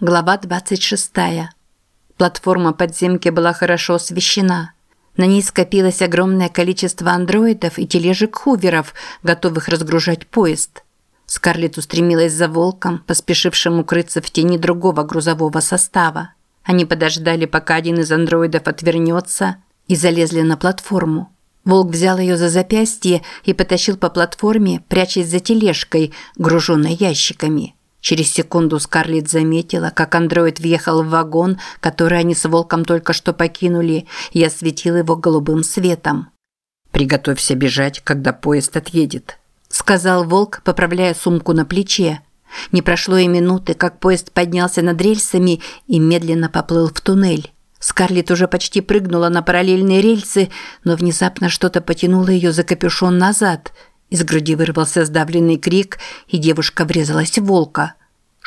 Глава 26. Платформа подземки была хорошо освещена. На ней скопилось огромное количество андроидов и тележек-хуверов, готовых разгружать поезд. Скарлетт устремилась за волком, поспешившим укрыться в тени другого грузового состава. Они подождали, пока один из андроидов отвернется, и залезли на платформу. Волк взял ее за запястье и потащил по платформе, прячась за тележкой, груженной ящиками. Через секунду Скарлетт заметила, как андроид въехал в вагон, который они с волком только что покинули, и осветил его голубым светом. «Приготовься бежать, когда поезд отъедет», – сказал волк, поправляя сумку на плече. Не прошло и минуты, как поезд поднялся над рельсами и медленно поплыл в туннель. Скарлетт уже почти прыгнула на параллельные рельсы, но внезапно что-то потянуло ее за капюшон назад – из груди вырвался сдавленный крик, и девушка врезалась в волка.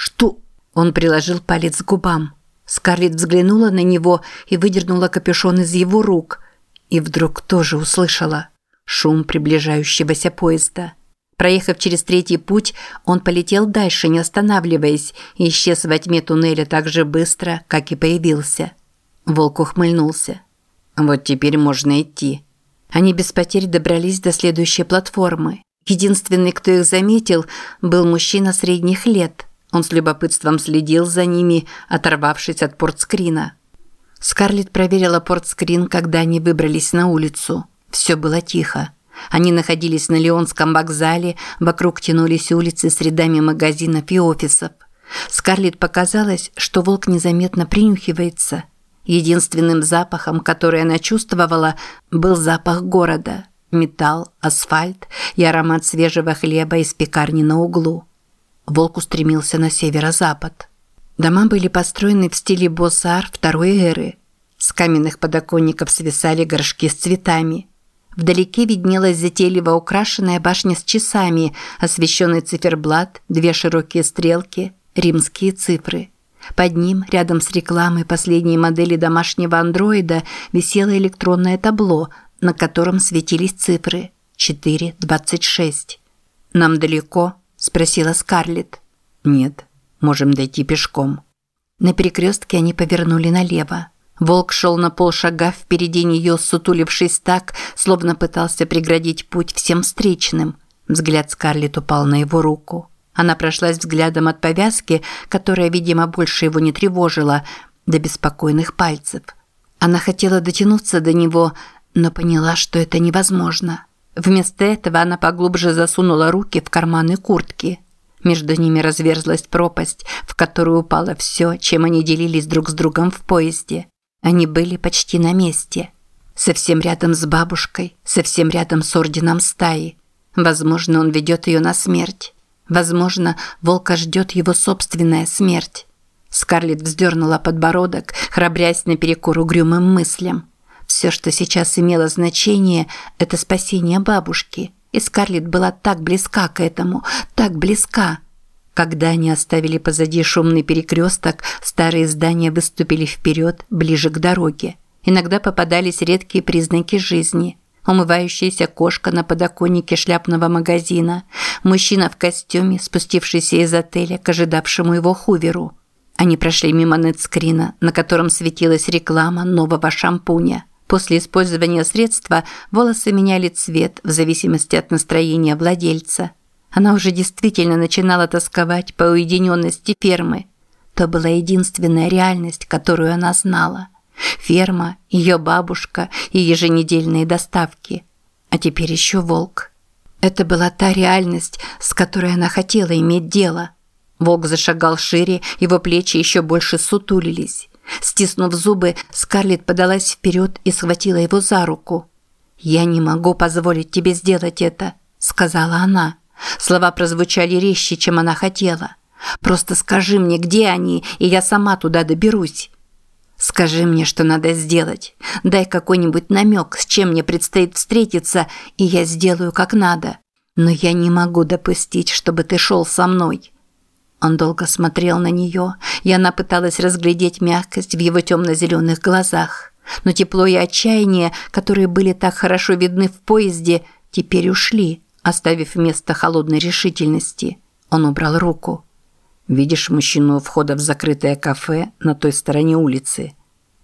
«Что?» Он приложил палец к губам. Скарлетт взглянула на него и выдернула капюшон из его рук. И вдруг тоже услышала шум приближающегося поезда. Проехав через третий путь, он полетел дальше, не останавливаясь, и исчез во тьме туннеля так же быстро, как и появился. Волк ухмыльнулся. «Вот теперь можно идти». Они без потерь добрались до следующей платформы. Единственный, кто их заметил, был мужчина средних лет. Он с любопытством следил за ними, оторвавшись от портскрина. Скарлетт проверила портскрин, когда они выбрались на улицу. Все было тихо. Они находились на Леонском вокзале, вокруг тянулись улицы с рядами магазинов и офисов. Скарлетт показалось, что волк незаметно принюхивается – Единственным запахом, который она чувствовала, был запах города. Металл, асфальт и аромат свежего хлеба из пекарни на углу. Волк устремился на северо-запад. Дома были построены в стиле боссар второй эры. С каменных подоконников свисали горшки с цветами. Вдалеке виднелась затейливо украшенная башня с часами, освещенный циферблат, две широкие стрелки, римские цифры – под ним, рядом с рекламой последней модели домашнего андроида, висело электронное табло, на котором светились цифры 4.26. «Нам далеко?» – спросила Скарлетт. «Нет, можем дойти пешком». На перекрестке они повернули налево. Волк шел на полшага впереди нее, сутулившись так, словно пытался преградить путь всем встречным. Взгляд Скарлетт упал на его руку. Она прошлась взглядом от повязки, которая, видимо, больше его не тревожила, до беспокойных пальцев. Она хотела дотянуться до него, но поняла, что это невозможно. Вместо этого она поглубже засунула руки в карманы куртки. Между ними разверзлась пропасть, в которую упало все, чем они делились друг с другом в поезде. Они были почти на месте. Совсем рядом с бабушкой, совсем рядом с орденом стаи. Возможно, он ведет ее на смерть. Возможно, волка ждет его собственная смерть. Скарлетт вздернула подбородок, храбрясь наперекор угрюмым мыслям. Все, что сейчас имело значение, это спасение бабушки. И Скарлетт была так близка к этому, так близка. Когда они оставили позади шумный перекресток, старые здания выступили вперед, ближе к дороге. Иногда попадались редкие признаки жизни – умывающаяся кошка на подоконнике шляпного магазина, мужчина в костюме, спустившийся из отеля к ожидавшему его хуверу. Они прошли мимо нетскрина, на котором светилась реклама нового шампуня. После использования средства волосы меняли цвет в зависимости от настроения владельца. Она уже действительно начинала тосковать по уединенности фермы. То была единственная реальность, которую она знала. Ферма, ее бабушка и еженедельные доставки. А теперь еще волк. Это была та реальность, с которой она хотела иметь дело. Волк зашагал шире, его плечи еще больше сутулились. Стиснув зубы, Скарлетт подалась вперед и схватила его за руку. «Я не могу позволить тебе сделать это», – сказала она. Слова прозвучали резче, чем она хотела. «Просто скажи мне, где они, и я сама туда доберусь». Скажи мне, что надо сделать. Дай какой-нибудь намек, с чем мне предстоит встретиться, и я сделаю как надо. Но я не могу допустить, чтобы ты шел со мной». Он долго смотрел на нее, и она пыталась разглядеть мягкость в его темно-зеленых глазах. Но тепло и отчаяние, которые были так хорошо видны в поезде, теперь ушли, оставив место холодной решительности. Он убрал руку. Видишь мужчину у входа в закрытое кафе на той стороне улицы?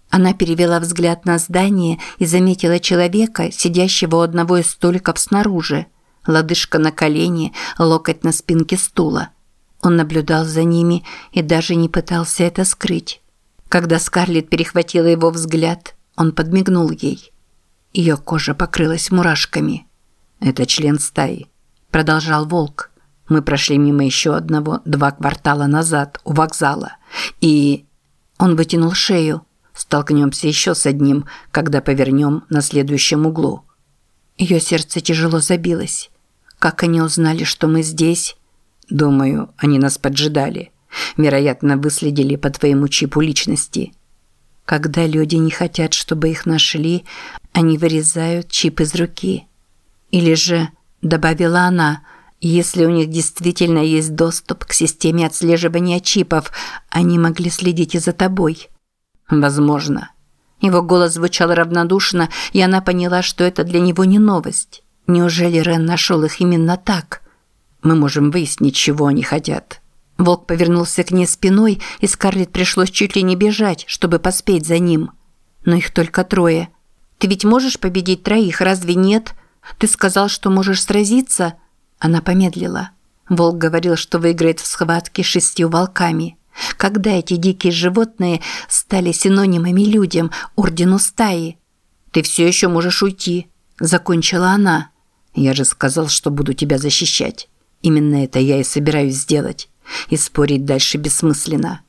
Она перевела взгляд на здание и заметила человека, сидящего у одного из столиков снаружи. Лодыжка на колене, локоть на спинке стула. Он наблюдал за ними и даже не пытался это скрыть. Когда Скарлетт перехватила его взгляд, он подмигнул ей. Ее кожа покрылась мурашками. «Это член стаи», – продолжал Волк. «Мы прошли мимо еще одного два квартала назад у вокзала. И...» Он вытянул шею. «Столкнемся еще с одним, когда повернем на следующем углу». Ее сердце тяжело забилось. Как они узнали, что мы здесь? Думаю, они нас поджидали. Вероятно, выследили по твоему чипу личности. Когда люди не хотят, чтобы их нашли, они вырезают чип из руки. Или же, добавила она, если у них действительно есть доступ к системе отслеживания чипов, они могли следить и за тобой. Возможно. Его голос звучал равнодушно, и она поняла, что это для него не новость. Неужели Рен нашел их именно так? Мы можем выяснить, чего они хотят. Волк повернулся к ней спиной, и Скарлетт пришлось чуть ли не бежать, чтобы поспеть за ним. Но их только трое. Ты ведь можешь победить троих, разве нет? Ты сказал, что можешь сразиться?» Она помедлила. Волк говорил, что выиграет в схватке шестью волками. Когда эти дикие животные стали синонимами людям, ордену стаи? «Ты все еще можешь уйти», – закончила она. «Я же сказал, что буду тебя защищать. Именно это я и собираюсь сделать. И спорить дальше бессмысленно».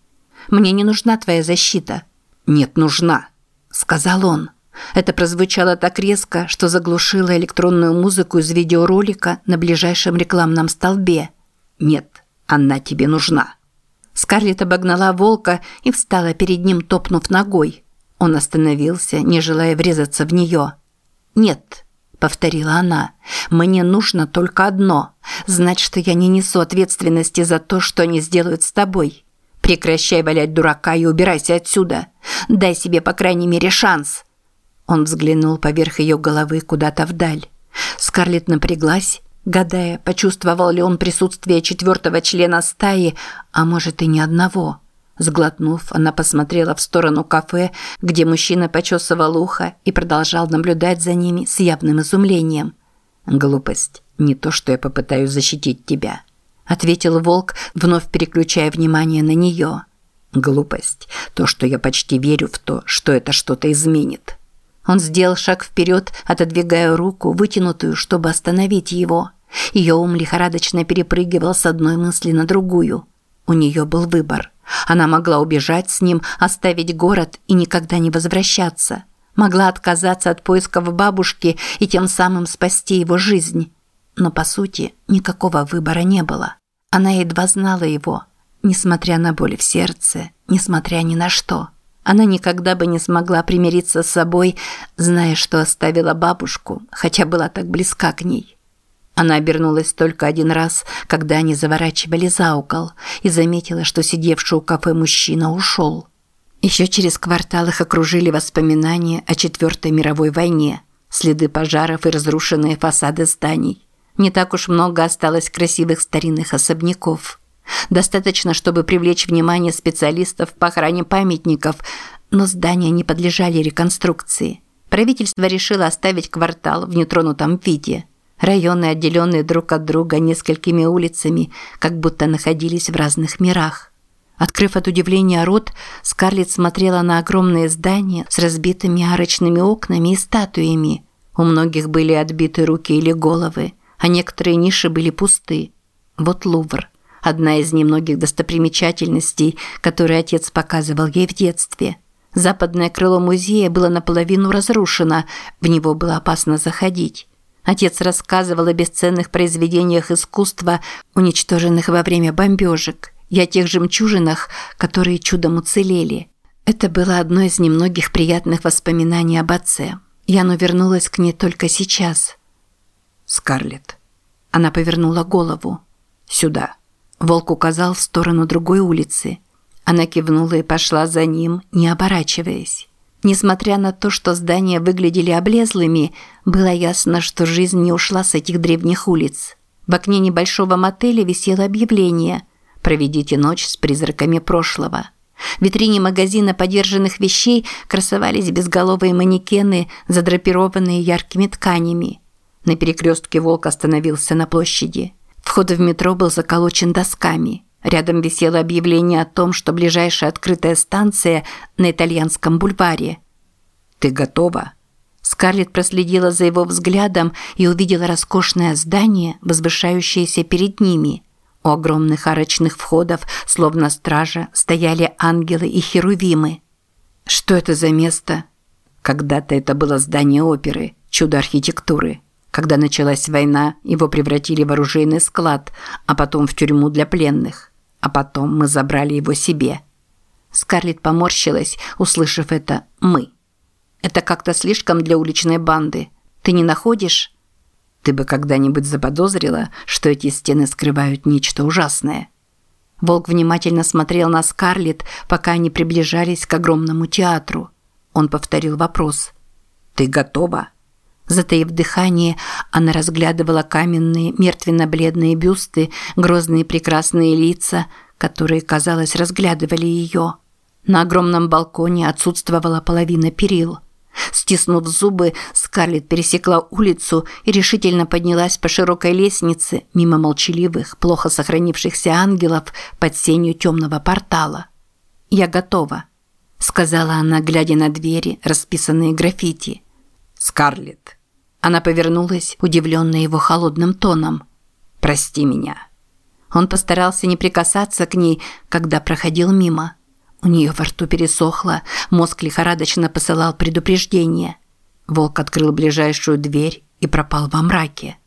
«Мне не нужна твоя защита». «Нет, нужна», – сказал он. Это прозвучало так резко, что заглушило электронную музыку из видеоролика на ближайшем рекламном столбе. «Нет, она тебе нужна». Скарлетт обогнала волка и встала перед ним, топнув ногой. Он остановился, не желая врезаться в нее. «Нет», – повторила она, – «мне нужно только одно – знать, что я не несу ответственности за то, что они сделают с тобой. Прекращай валять дурака и убирайся отсюда. Дай себе, по крайней мере, шанс». Он взглянул поверх ее головы куда-то вдаль. Скарлетт напряглась, гадая, почувствовал ли он присутствие четвертого члена стаи, а может и не одного. Сглотнув, она посмотрела в сторону кафе, где мужчина почесывал ухо и продолжал наблюдать за ними с явным изумлением. «Глупость. Не то, что я попытаюсь защитить тебя», – ответил Волк, вновь переключая внимание на нее. «Глупость. То, что я почти верю в то, что это что-то изменит». Он сделал шаг вперед, отодвигая руку, вытянутую, чтобы остановить его. Ее ум лихорадочно перепрыгивал с одной мысли на другую. У нее был выбор. Она могла убежать с ним, оставить город и никогда не возвращаться. Могла отказаться от поисков бабушки и тем самым спасти его жизнь. Но, по сути, никакого выбора не было. Она едва знала его, несмотря на боль в сердце, несмотря ни на что. Она никогда бы не смогла примириться с собой, зная, что оставила бабушку, хотя была так близка к ней. Она обернулась только один раз, когда они заворачивали за угол, и заметила, что сидевший у кафе мужчина ушел. Еще через квартал их окружили воспоминания о Четвертой мировой войне, следы пожаров и разрушенные фасады зданий. Не так уж много осталось красивых старинных особняков. Достаточно, чтобы привлечь внимание специалистов по охране памятников, но здания не подлежали реконструкции. Правительство решило оставить квартал в нетронутом виде. Районы, отделенные друг от друга несколькими улицами, как будто находились в разных мирах. Открыв от удивления рот, Скарлетт смотрела на огромные здания с разбитыми арочными окнами и статуями. У многих были отбиты руки или головы, а некоторые ниши были пусты. Вот Лувр – Одна из немногих достопримечательностей, которые отец показывал ей в детстве. Западное крыло музея было наполовину разрушено, в него было опасно заходить. Отец рассказывал о бесценных произведениях искусства, уничтоженных во время бомбежек, и о тех жемчужинах, которые чудом уцелели. Это было одно из немногих приятных воспоминаний об отце. И оно вернулось к ней только сейчас. «Скарлетт». Она повернула голову. «Сюда». Волк указал в сторону другой улицы. Она кивнула и пошла за ним, не оборачиваясь. Несмотря на то, что здания выглядели облезлыми, было ясно, что жизнь не ушла с этих древних улиц. В окне небольшого мотеля висело объявление Проведите ночь с призраками прошлого. В витрине магазина подержанных вещей красовались безголовые манекены, задрапированные яркими тканями. На перекрестке волк остановился на площади. Вход в метро был заколочен досками. Рядом висело объявление о том, что ближайшая открытая станция на итальянском бульваре. «Ты готова?» Скарлетт проследила за его взглядом и увидела роскошное здание, возвышающееся перед ними. У огромных арочных входов, словно стража, стояли ангелы и херувимы. Что это за место? Когда-то это было здание оперы, чудо архитектуры. Когда началась война, его превратили в оружейный склад, а потом в тюрьму для пленных. А потом мы забрали его себе. Скарлетт поморщилась, услышав это «мы». Это как-то слишком для уличной банды. Ты не находишь? Ты бы когда-нибудь заподозрила, что эти стены скрывают нечто ужасное? Волк внимательно смотрел на Скарлетт, пока они приближались к огромному театру. Он повторил вопрос. «Ты готова?» Затаив дыхание, она разглядывала каменные, мертвенно-бледные бюсты, грозные прекрасные лица, которые, казалось, разглядывали ее. На огромном балконе отсутствовала половина перил – Стиснув зубы, Скарлетт пересекла улицу и решительно поднялась по широкой лестнице мимо молчаливых, плохо сохранившихся ангелов под сенью темного портала. «Я готова», – сказала она, глядя на двери, расписанные граффити. «Скарлетт». Она повернулась, удивленная его холодным тоном. «Прости меня». Он постарался не прикасаться к ней, когда проходил мимо. У нее во рту пересохло, мозг лихорадочно посылал предупреждение. Волк открыл ближайшую дверь и пропал во мраке.